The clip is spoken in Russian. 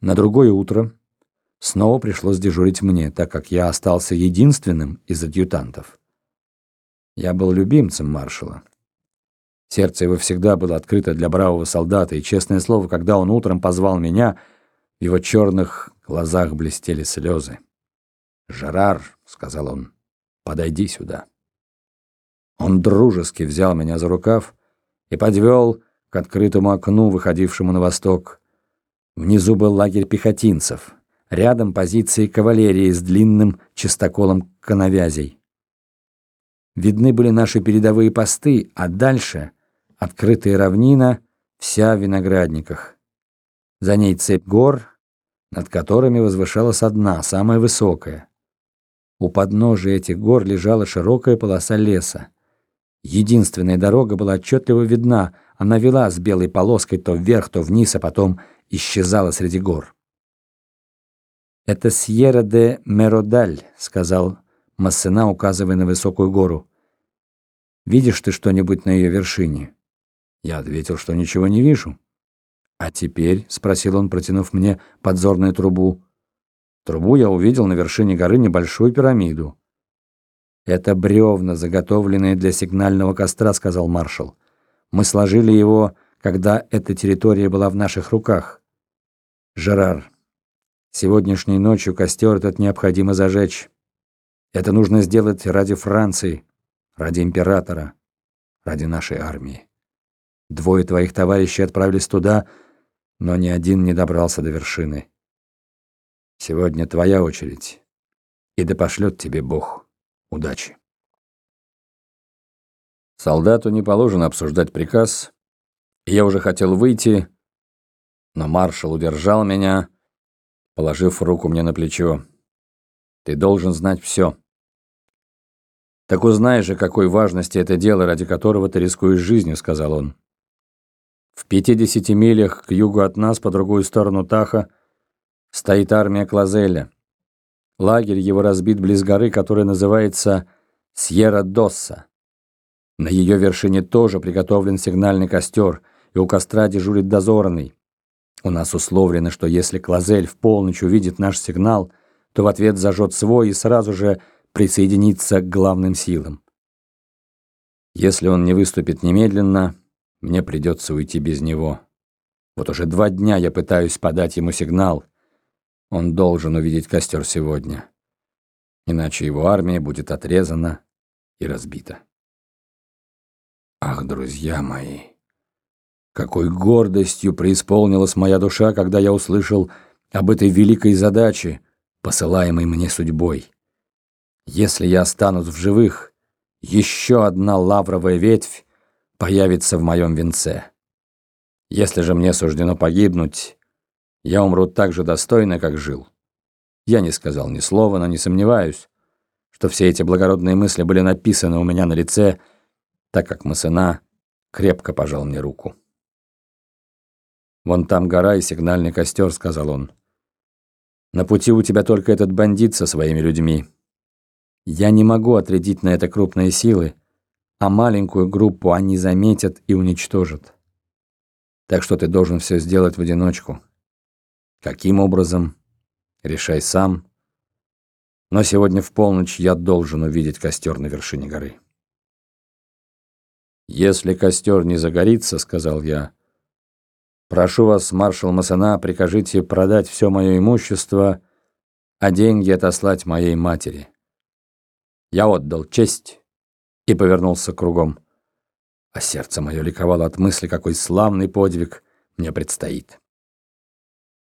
На другое утро снова пришлось дежурить мне, так как я остался единственным из адъютантов. Я был любимцем маршала. Сердце его всегда было открыто для бравого солдата, и, честное слово, когда он утром позвал меня, в его черных глазах блестели слезы. «Жерар», — сказал он, — «подойди сюда». Он дружески взял меня за рукав и подвел к открытому окну, выходившему на восток. Внизу был лагерь пехотинцев, рядом позиции кавалерии с длинным чистоколом коновязей. Видны были наши передовые посты, а дальше открытая равнина, вся в виноградниках. За ней цепь гор, над которыми возвышалась одна, самая высокая. У подножия этих гор лежала широкая полоса леса. Единственная дорога была отчетливо видна, она вела с белой полоской то вверх, то вниз, а потом исчезала среди гор. «Это Сьерра де Меродаль», — сказал Массена, указывая на высокую гору. «Видишь ты что-нибудь на ее вершине?» Я ответил, что ничего не вижу. «А теперь?» — спросил он, протянув мне подзорную трубу. Трубу я увидел на вершине горы небольшую пирамиду. «Это бревна, заготовленные для сигнального костра», — сказал маршал. «Мы сложили его, когда эта территория была в наших руках. Жерар, сегодняшней ночью костер этот необходимо зажечь. Это нужно сделать ради Франции, ради императора, ради нашей армии. Двое твоих товарищей отправились туда, но ни один не добрался до вершины. Сегодня твоя очередь, и да пошлет тебе Бог удачи. Солдату не положено обсуждать приказ, я уже хотел выйти, но маршал удержал меня, положив руку мне на плечо. Ты должен знать все. Так узнай же, какой важности это дело, ради которого ты рискуешь жизнью, сказал он. В 50 милях к югу от нас, по другую сторону Таха, стоит армия Клазеля. Лагерь его разбит близ горы, которая называется Сьерра-Досса. На ее вершине тоже приготовлен сигнальный костер, и у костра дежурит дозорный. У нас условлено, что если Клазель в полночь увидит наш сигнал, то в ответ зажжет свой и сразу же присоединится к главным силам. Если он не выступит немедленно, мне придется уйти без него. Вот уже два дня я пытаюсь подать ему сигнал. Он должен увидеть костер сегодня. Иначе его армия будет отрезана и разбита. Ах, друзья мои, какой гордостью преисполнилась моя душа, когда я услышал об этой великой задаче, посылаемой мне судьбой. Если я останусь в живых, еще одна лавровая ветвь появится в моем венце. Если же мне суждено погибнуть, я умру так же достойно, как жил. Я не сказал ни слова, но не сомневаюсь, что все эти благородные мысли были написаны у меня на лице, так как Масына крепко пожал мне руку. «Вон там гора и сигнальный костер», — сказал он. «На пути у тебя только этот бандит со своими людьми. Я не могу отрядить на это крупные силы, а маленькую группу они заметят и уничтожат. Так что ты должен все сделать в одиночку. Каким образом? Решай сам. Но сегодня в полночь я должен увидеть костер на вершине горы». «Если костер не загорится, — сказал я, — прошу вас, маршал Масана, прикажите продать все мое имущество, а деньги отослать моей матери. Я отдал честь и повернулся кругом. А сердце мое ликовало от мысли, какой славный подвиг мне предстоит.